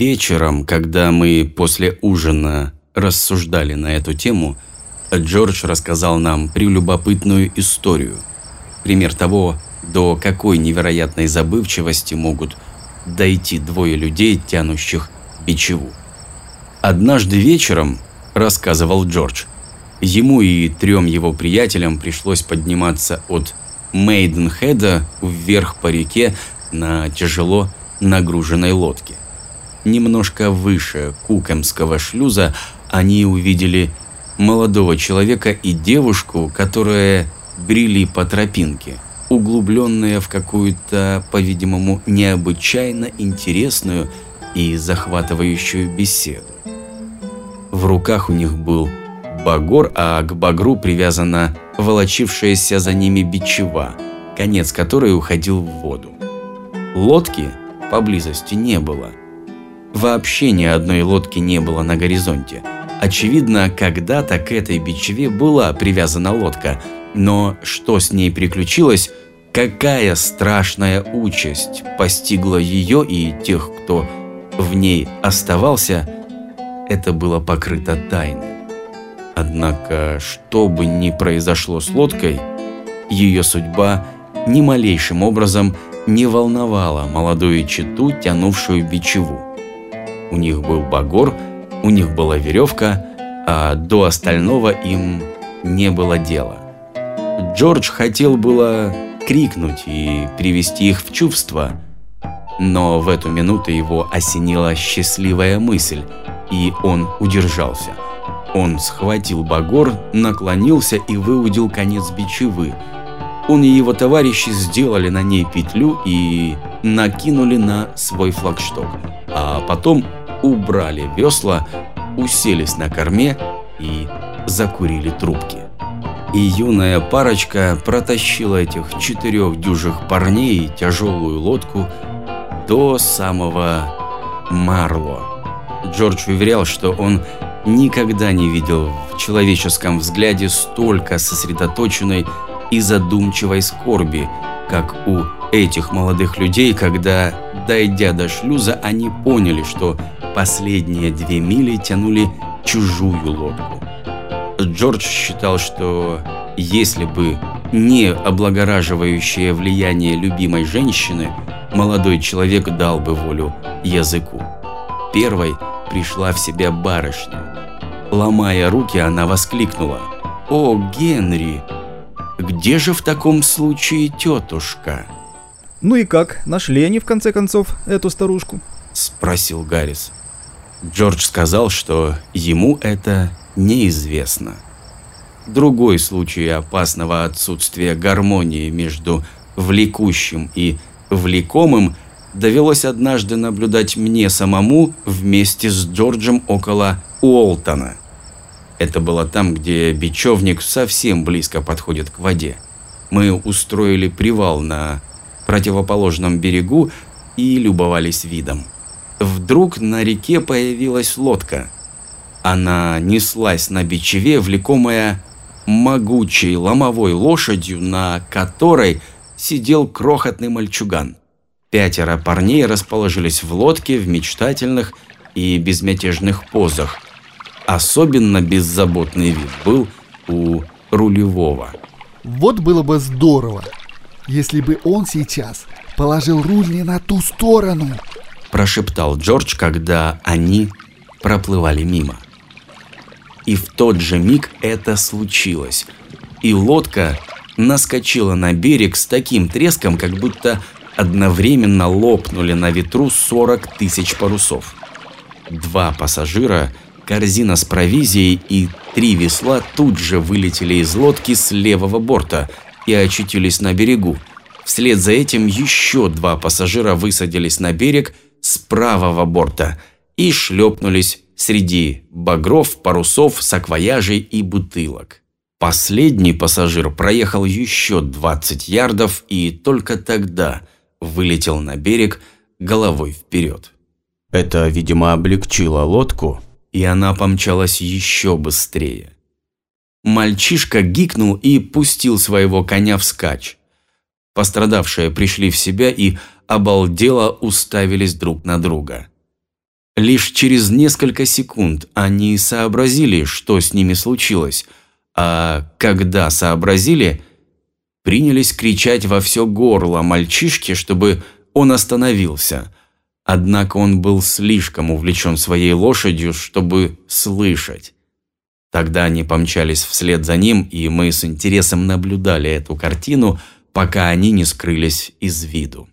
вечером, когда мы после ужина рассуждали на эту тему, Джордж рассказал нам прелюбопытную историю. Пример того, до какой невероятной забывчивости могут дойти двое людей, тянущих бичеву. Однажды вечером, рассказывал Джордж, ему и трем его приятелям пришлось подниматься от Мейденхеда вверх по реке на тяжело нагруженной лодке. Немножко выше Кукемского шлюза они увидели молодого человека и девушку, которые брели по тропинке, углубленные в какую-то, по-видимому, необычайно интересную и захватывающую беседу. В руках у них был багор, а к багру привязана волочившаяся за ними бичева, конец которой уходил в воду. Лодки поблизости не было. Вообще ни одной лодки не было на горизонте. Очевидно, когда-то к этой бичеве была привязана лодка, но что с ней приключилось, какая страшная участь постигла ее и тех, кто в ней оставался, это было покрыто тайной. Однако, что бы ни произошло с лодкой, ее судьба ни малейшим образом не волновала молодую читу, тянувшую бичеву. У них был багор, у них была веревка, а до остального им не было дела. Джордж хотел было крикнуть и привести их в чувство, но в эту минуту его осенила счастливая мысль, и он удержался – он схватил багор, наклонился и выудил конец бичевы. Он и его товарищи сделали на ней петлю и накинули на свой флагшток, а потом убрали весла, уселись на корме и закурили трубки. И юная парочка протащила этих четырех дюжих парней и тяжелую лодку до самого Марло. Джордж уверял, что он никогда не видел в человеческом взгляде столько сосредоточенной и задумчивой скорби, как у этих молодых людей, когда, дойдя до шлюза, они поняли, что последние две мили тянули чужую лодку. Джордж считал, что если бы не облагораживающее влияние любимой женщины, молодой человек дал бы волю языку. Первой пришла в себя барышня. Ломая руки, она воскликнула. «О, Генри, где же в таком случае тетушка?» «Ну и как, нашли они в конце концов эту старушку?» Спросил Гаррис. Джордж сказал, что ему это неизвестно. Другой случай опасного отсутствия гармонии между влекущим и влекомым довелось однажды наблюдать мне самому вместе с Джорджем около Уолтона. Это было там, где бечевник совсем близко подходит к воде. Мы устроили привал на противоположном берегу и любовались видом. Вдруг на реке появилась лодка. Она неслась на бичеве, влекомая могучей ломовой лошадью, на которой сидел крохотный мальчуган. Пятеро парней расположились в лодке в мечтательных и безмятежных позах – Особенно беззаботный вид был у рулевого. Вот было бы здорово, если бы он сейчас положил руль не на ту сторону. Прошептал Джордж, когда они проплывали мимо. И в тот же миг это случилось. И лодка наскочила на берег с таким треском, как будто одновременно лопнули на ветру 40 тысяч парусов. Два пассажира – Корзина с провизией и три весла тут же вылетели из лодки с левого борта и очутились на берегу. Вслед за этим еще два пассажира высадились на берег с правого борта и шлепнулись среди багров, парусов, саквояжей и бутылок. Последний пассажир проехал еще 20 ярдов и только тогда вылетел на берег головой вперед. Это, видимо, облегчило лодку, и она помчалась еще быстрее. Мальчишка гикнул и пустил своего коня вскачь. Пострадавшие пришли в себя и обалдело уставились друг на друга. Лишь через несколько секунд они сообразили, что с ними случилось, а когда сообразили, принялись кричать во все горло мальчишке, чтобы он остановился. Однако он был слишком увлечен своей лошадью, чтобы слышать. Тогда они помчались вслед за ним, и мы с интересом наблюдали эту картину, пока они не скрылись из виду.